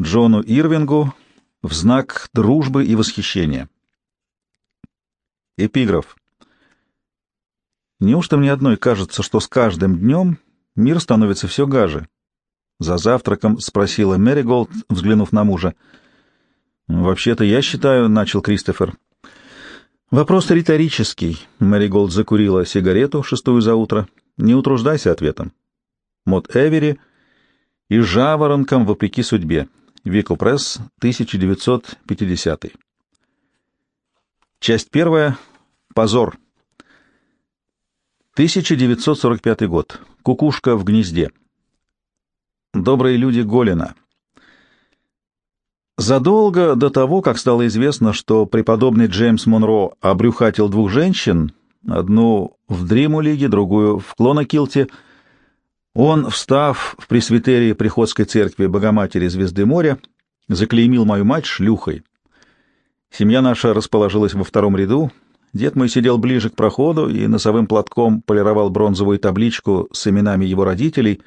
Джону Ирвингу в знак дружбы и восхищения. Эпиграф. Неужто мне одной кажется, что с каждым днем мир становится все гаже? За завтраком спросила Мэри Голд, взглянув на мужа. «Вообще-то я считаю», — начал Кристофер. «Вопрос риторический», — Мэри Голд закурила сигарету, шестую за утро. «Не утруждайся ответом». Мот Эвери и «Жаворонком вопреки судьбе». Викл Пресс, 1950. Часть первая. Позор. 1945 год. Кукушка в гнезде. Добрые люди Голина. Задолго до того, как стало известно, что преподобный Джеймс Монро обрюхатил двух женщин, одну в Дриму-лиге, другую в Клонакилте, он, встав в пресвитерии Приходской церкви Богоматери Звезды моря, заклеймил мою мать шлюхой. Семья наша расположилась во втором ряду, Дед мой сидел ближе к проходу и носовым платком полировал бронзовую табличку с именами его родителей,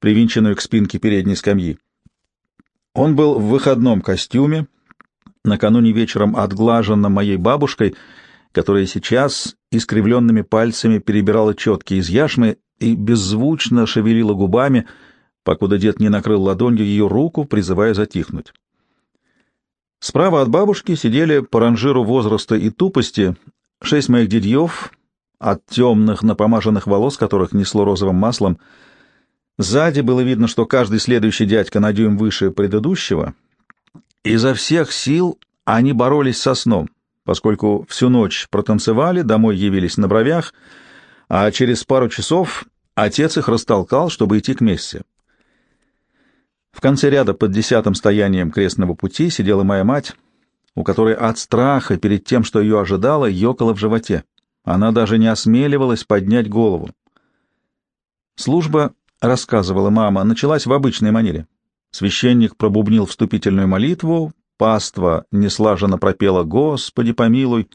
привинченную к спинке передней скамьи. Он был в выходном костюме, накануне вечером отглаженном моей бабушкой, которая сейчас искривленными пальцами перебирала четки из яшмы и беззвучно шевелила губами, покуда дед не накрыл ладонью ее руку, призывая затихнуть. Справа от бабушки сидели по ранжиру возраста и тупости шесть моих дядьев, от темных напомаженных волос которых несло розовым маслом. Сзади было видно, что каждый следующий дядька на дюйм выше предыдущего. Изо всех сил они боролись со сном, поскольку всю ночь протанцевали, домой явились на бровях, а через пару часов отец их растолкал, чтобы идти к мессе. В конце ряда под десятым стоянием крестного пути сидела моя мать, у которой от страха перед тем, что ее ожидало, ёкало в животе. Она даже не осмеливалась поднять голову. Служба, рассказывала мама, началась в обычной манере. Священник пробубнил вступительную молитву, паства неслаженно пропела «Господи, помилуй».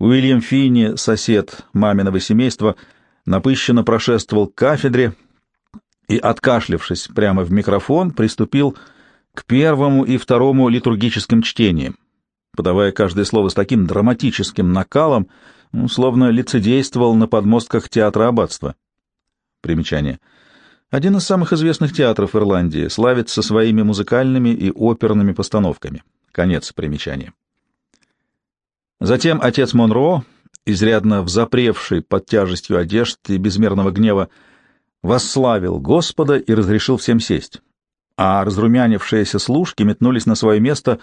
Уильям Финни, сосед маминого семейства, напыщенно прошествовал к кафедре и, откашлившись прямо в микрофон, приступил к первому и второму литургическим чтениям, подавая каждое слово с таким драматическим накалом, ну, словно лицедействовал на подмостках театра аббатства. Примечание. Один из самых известных театров Ирландии, славится своими музыкальными и оперными постановками. Конец примечания. Затем отец Монро, изрядно взапревший под тяжестью одежд и безмерного гнева, восславил Господа и разрешил всем сесть а разрумянившиеся служки метнулись на свое место,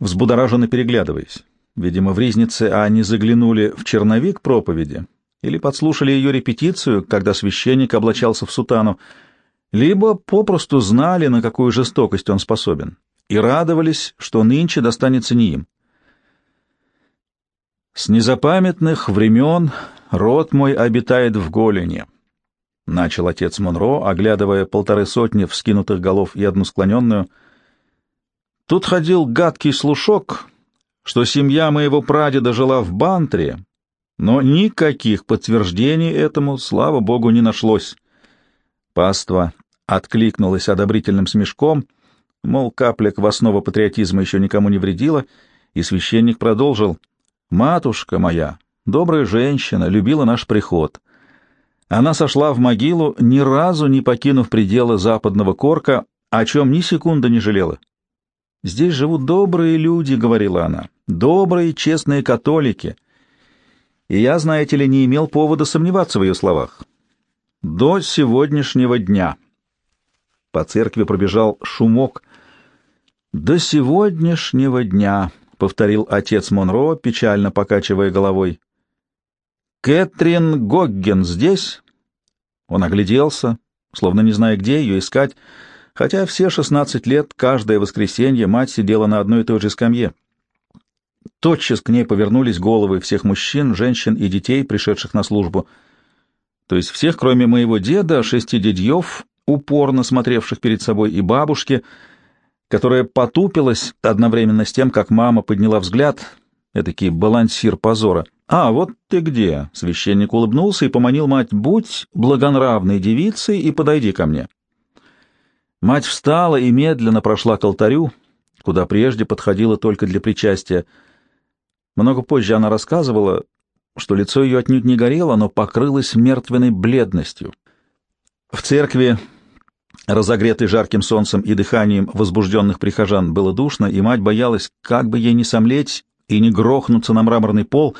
взбудораженно переглядываясь. Видимо, в Ризнице они заглянули в черновик проповеди или подслушали ее репетицию, когда священник облачался в сутану, либо попросту знали, на какую жестокость он способен, и радовались, что нынче достанется не им. «С незапамятных времен род мой обитает в голене», — начал отец Монро, оглядывая полторы сотни вскинутых голов и одну склоненную. «Тут ходил гадкий слушок, что семья моего прадеда жила в Бантре, но никаких подтверждений этому, слава богу, не нашлось». Паства откликнулась одобрительным смешком, мол, капля квасного патриотизма еще никому не вредила, и священник продолжил. «Матушка моя, добрая женщина, любила наш приход». Она сошла в могилу, ни разу не покинув пределы западного корка, о чем ни секунды не жалела. «Здесь живут добрые люди», — говорила она, — «добрые, честные католики». И я, знаете ли, не имел повода сомневаться в ее словах. До сегодняшнего дня. По церкви пробежал шумок. «До сегодняшнего дня», — повторил отец Монро, печально покачивая головой. «Кэтрин Гогген здесь?» Он огляделся, словно не зная, где ее искать, хотя все шестнадцать лет, каждое воскресенье, мать сидела на одной и той же скамье. Тотчас к ней повернулись головы всех мужчин, женщин и детей, пришедших на службу. То есть всех, кроме моего деда, шести дядьев, упорно смотревших перед собой, и бабушки, которая потупилась одновременно с тем, как мама подняла взгляд, этакий балансир позора — «А, вот ты где!» — священник улыбнулся и поманил мать. «Будь благонравной девицей и подойди ко мне». Мать встала и медленно прошла к алтарю, куда прежде подходила только для причастия. Много позже она рассказывала, что лицо ее отнюдь не горело, но покрылось мертвенной бледностью. В церкви, разогретой жарким солнцем и дыханием возбужденных прихожан, было душно, и мать боялась, как бы ей не сомлеть и не грохнуться на мраморный пол,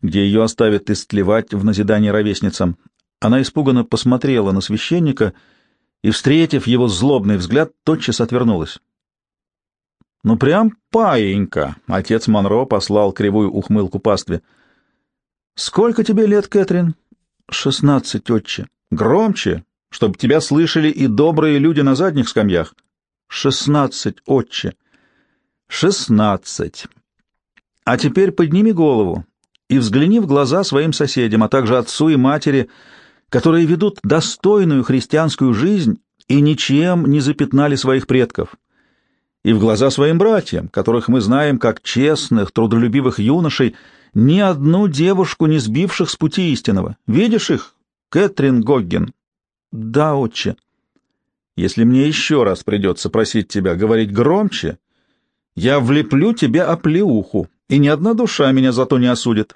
где ее оставят истлевать в назидание ровесницам. Она испуганно посмотрела на священника и, встретив его злобный взгляд, тотчас отвернулась. «Ну, прям паенька!» — отец Монро послал кривую ухмылку пастве. «Сколько тебе лет, Кэтрин?» «Шестнадцать, отче». «Громче, чтобы тебя слышали и добрые люди на задних скамьях». «Шестнадцать, отче». «Шестнадцать. А теперь подними голову и взгляни в глаза своим соседям, а также отцу и матери, которые ведут достойную христианскую жизнь и ничем не запятнали своих предков, и в глаза своим братьям, которых мы знаем как честных, трудолюбивых юношей, ни одну девушку не сбивших с пути истинного. Видишь их, Кэтрин Гогген? Да, отче. Если мне еще раз придется просить тебя говорить громче, я влеплю тебе оплеуху, и ни одна душа меня за то не осудит.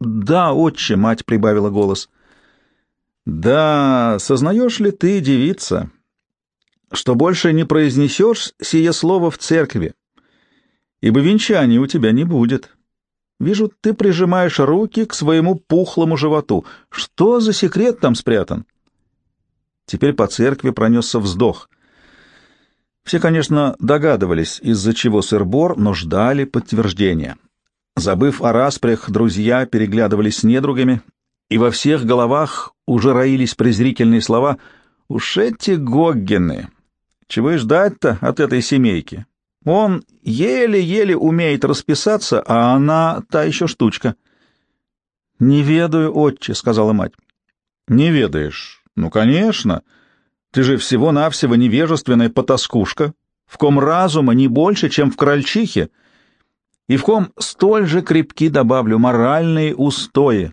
Да, отче, мать прибавила голос. Да, сознаешь ли ты, девица, что больше не произнесешь сие слово в церкви, ибо венчания у тебя не будет. Вижу, ты прижимаешь руки к своему пухлому животу. Что за секрет там спрятан? Теперь по церкви пронесся вздох. Все, конечно, догадывались, из-за чего сыр-бор, но ждали подтверждения. Забыв о распрях, друзья переглядывались с недругами и во всех головах уже роились презрительные слова «Уж эти Гоггены! Чего и ждать-то от этой семейки? Он еле-еле умеет расписаться, а она та еще штучка». «Не ведаю, отче», — сказала мать. «Не ведаешь? Ну, конечно. Ты же всего-навсего невежественная потаскушка, в ком разума не больше, чем в крольчихе, и в ком столь же крепки, добавлю, моральные устои».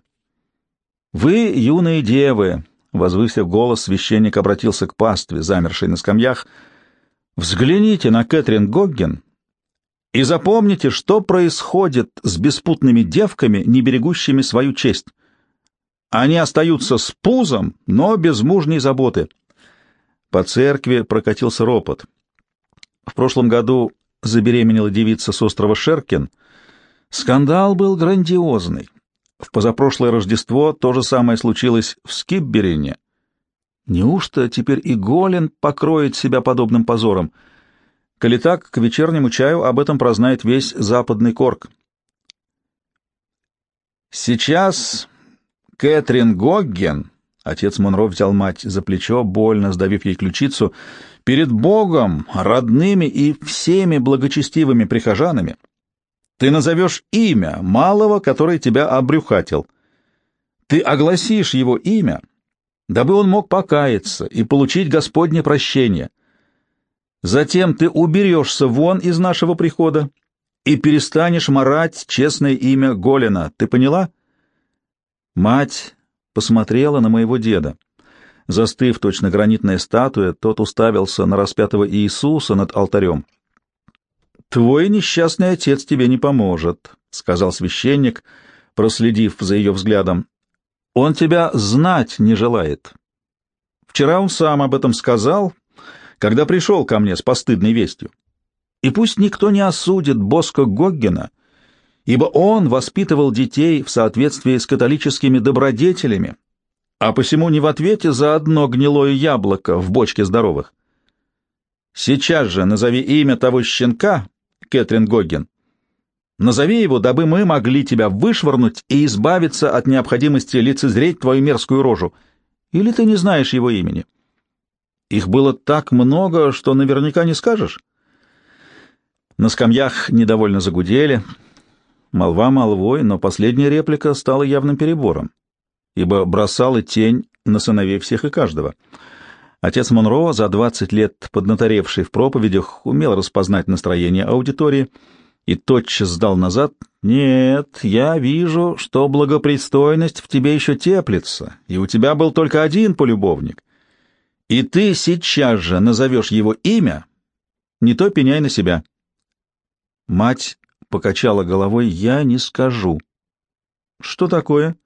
«Вы, юные девы!» — возвысив голос, священник обратился к пастве, замершей на скамьях. «Взгляните на Кэтрин Гогген и запомните, что происходит с беспутными девками, не берегущими свою честь. Они остаются с пузом, но без мужней заботы». По церкви прокатился ропот. В прошлом году забеременела девица с острова Шеркин. Скандал был грандиозный. В позапрошлое Рождество то же самое случилось в Скибберине. Неужто теперь и Голен покроет себя подобным позором? Коли так, к вечернему чаю об этом прознает весь западный корк. Сейчас Кэтрин Гогген, отец Монро взял мать за плечо, больно сдавив ей ключицу, перед Богом, родными и всеми благочестивыми прихожанами — ты назовешь имя малого, который тебя обрюхатил. Ты огласишь его имя, дабы он мог покаяться и получить Господне прощение. Затем ты уберешься вон из нашего прихода и перестанешь марать честное имя Голина. Ты поняла? Мать посмотрела на моего деда. Застыв точно гранитная статуя, тот уставился на распятого Иисуса над алтарем. «Твой несчастный отец тебе не поможет», — сказал священник, проследив за ее взглядом. «Он тебя знать не желает. Вчера он сам об этом сказал, когда пришел ко мне с постыдной вестью. И пусть никто не осудит Боско Гоггена, ибо он воспитывал детей в соответствии с католическими добродетелями, а посему не в ответе за одно гнилое яблоко в бочке здоровых. Сейчас же назови имя того щенка, Кэтрин Гогген. Назови его, дабы мы могли тебя вышвырнуть и избавиться от необходимости лицезреть твою мерзкую рожу. Или ты не знаешь его имени? Их было так много, что наверняка не скажешь. На скамьях недовольно загудели. Молва молвой, но последняя реплика стала явным перебором, ибо бросала тень на сыновей всех и каждого — Отец Монро, за 20 лет поднаторевший в проповедях, умел распознать настроение аудитории и тотчас сдал назад. «Нет, я вижу, что благопристойность в тебе еще теплится, и у тебя был только один полюбовник. И ты сейчас же назовешь его имя, не то пеняй на себя. Мать покачала головой. Я не скажу. Что такое?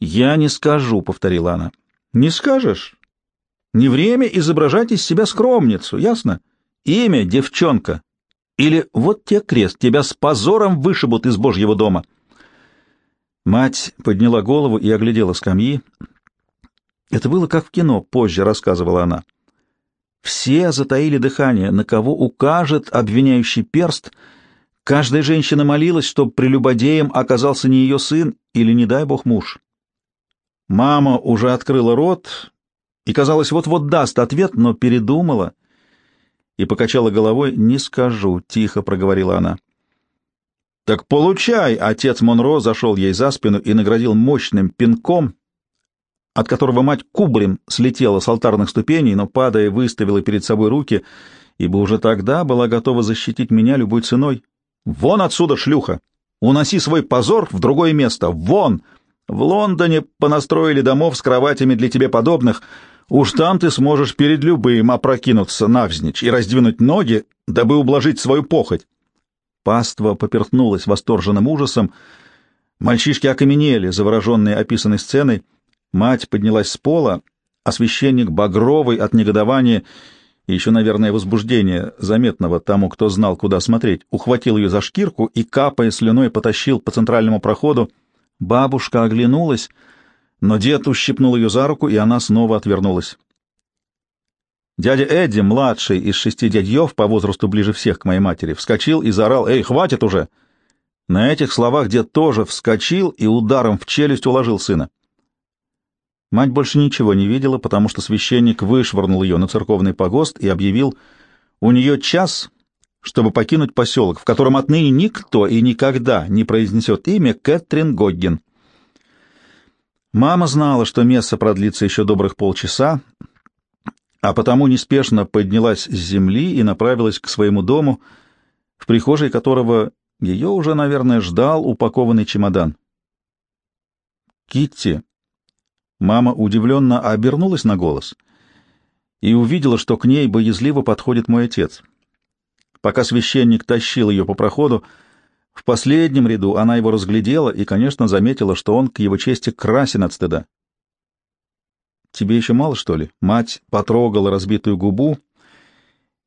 Я не скажу, повторила она. Не скажешь? Не время изображать из себя скромницу, ясно? Имя девчонка. Или вот те крест, тебя с позором вышибут из Божьего дома. Мать подняла голову и оглядела скамьи. Это было как в кино, позже рассказывала она. Все затаили дыхание, на кого укажет обвиняющий перст. Каждая женщина молилась, чтобы прелюбодеем оказался не ее сын или, не дай бог, муж. Мама уже открыла рот и, казалось, вот-вот даст ответ, но передумала и покачала головой. «Не скажу», — тихо проговорила она. «Так получай!» — отец Монро зашел ей за спину и наградил мощным пинком, от которого мать кубарем слетела с алтарных ступеней, но, падая, выставила перед собой руки, ибо уже тогда была готова защитить меня любой ценой. «Вон отсюда, шлюха! Уноси свой позор в другое место! Вон! В Лондоне понастроили домов с кроватями для тебе подобных. Уж там ты сможешь перед любым опрокинуться навзничь и раздвинуть ноги, дабы ублажить свою похоть». Паства поперхнулась восторженным ужасом. Мальчишки окаменели, завороженные описанной сценой. Мать поднялась с пола, а священник, багровый от негодования и еще, наверное, возбуждения, заметного тому, кто знал, куда смотреть, ухватил ее за шкирку и, капая слюной, потащил по центральному проходу. Бабушка оглянулась, но дед ущипнул ее за руку, и она снова отвернулась. Дядя Эдди, младший из шести дядьев, по возрасту ближе всех к моей матери, вскочил и заорал «Эй, хватит уже!» На этих словах дед тоже вскочил и ударом в челюсть уложил сына. Мать больше ничего не видела, потому что священник вышвырнул ее на церковный погост и объявил, у нее час, чтобы покинуть поселок, в котором отныне никто и никогда не произнесет имя Кэтрин Гоггин. Мама знала, что месса продлится еще добрых полчаса, а потому неспешно поднялась с земли и направилась к своему дому, в прихожей которого ее уже, наверное, ждал упакованный чемодан. «Китти!» Мама удивленно обернулась на голос и увидела, что к ней боязливо подходит мой отец. Пока священник тащил ее по проходу, в последнем ряду она его разглядела и, конечно, заметила, что он к его чести красен от стыда. «Тебе еще мало, что ли?» Мать потрогала разбитую губу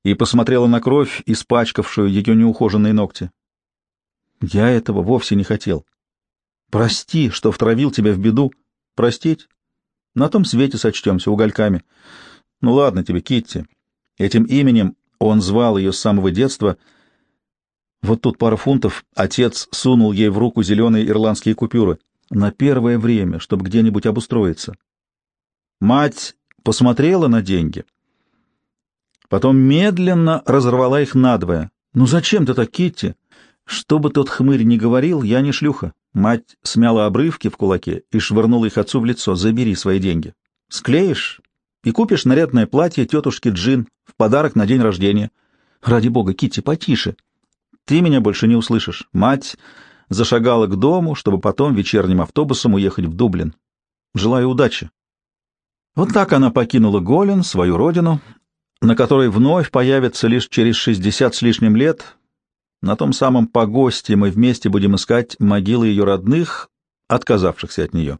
и посмотрела на кровь, испачкавшую ее неухоженные ногти. «Я этого вовсе не хотел. Прости, что втравил тебя в беду. Простить? На том свете сочтемся угольками. Ну ладно тебе, Китти. Этим именем он звал ее с самого детства. Вот тут пара фунтов. Отец сунул ей в руку зеленые ирландские купюры. На первое время, чтобы где-нибудь обустроиться. Мать посмотрела на деньги. Потом медленно разорвала их надвое. «Ну зачем ты так, Китти? Что бы тот хмырь ни говорил, я не шлюха. Мать смяла обрывки в кулаке и швырнула их отцу в лицо. «Забери свои деньги. Склеишь и купишь нарядное платье тетушки Джин в подарок на день рождения. Ради бога, Китти, потише. Ты меня больше не услышишь». Мать зашагала к дому, чтобы потом вечерним автобусом уехать в Дублин. Желаю удачи. Вот так она покинула Голен, свою родину, на которой вновь появится лишь через шестьдесят с лишним лет, на том самом погосте мы вместе будем искать могилы ее родных, отказавшихся от нее.